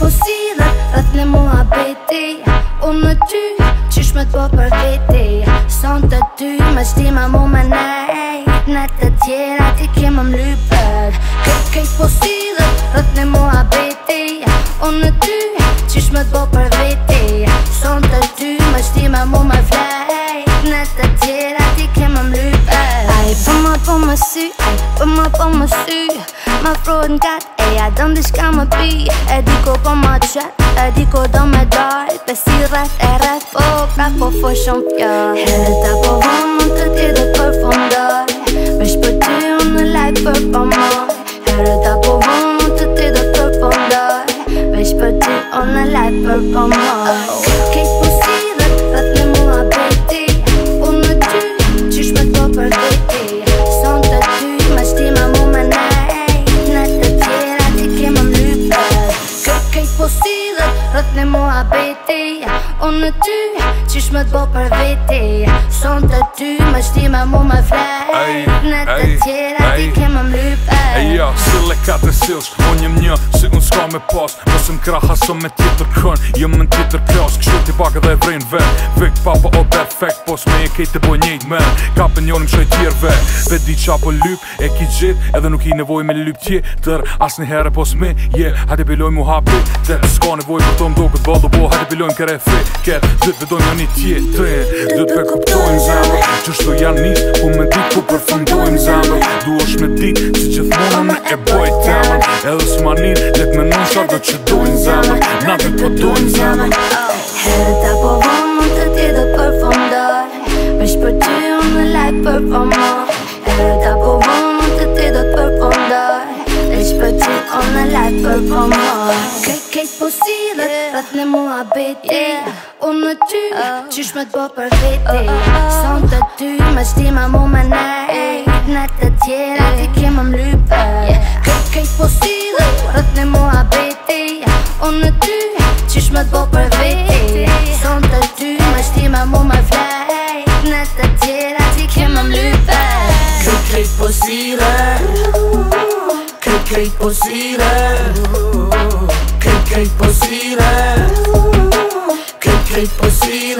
po sile Vët në mua beti Unë në ty Qysh me t'po për veti Son të ty Me qti ma mu me nejt Në të tjera Ti kemë më lypër Kët kejt po sile Vët në mua beti Unë në ty Qysh me t'po për veti Son të ty Me qti ma mu me flejt Në të tjera po më sy, po më po më sy Më frodë katë, e ja dëmë di shka më pi E di ko po më qëtë, e di do me dojë Pe si rrët e rrët, po pra po fo shumë pjo Heta po vë mund të ti dhe përfondoj Vesh për ty unë në lajt like për po moj Heta po vë mund të ti dhe përfondoj Vesh për ty unë në lajt për po ej Unë në ty, që shme të bo për veti Son të ty, më shti mu me flet Në të tjera, ti kem Ejo, si lekat e sils, on jem një, si un s'ka me pas Mësëm kraha së me tjetër kën, jem në tjetër klas Kështu t'i baka dhe e vrejnë vend, vik papa o defekt Pos me e kejt të boj njëjt, men, ka për njonim tjerë tjerve Pe di qa po lyp, e ki gjith, edhe nuk i nevoj me lyp tje Tër as një herë pos me, je, yeah, hajde biloj mu hapi Dhe s'ka nevoj për tëm do këtë bëllu bo, hajde biloj më kere fi Ket, dhe t'vedoj një një tjetë, dhe qështu janë një Po me ti ku përfundojmë zemër Du është me ti që gjithmonë me e bojt temër Edhe s'manin let me nëshar do që dojnë zemër Na dy po dojnë zemër Herë të po vojnë Pas në mua beti yeah. Unë në ty oh. Qysh me të bo për veti oh, oh, oh. Son të ty Me shtima mu me ne Hit në të tjera Ti kemë më lype yeah. Kët kejt po si dhe Pas në mua beti Unë në ty Qysh me të bo për veti Son të ty Me shtima mu me vle Hit në të tjera Ti kemë më lype Kët kejt po si dhe po si dhe che è impossibile, che, che è impossibile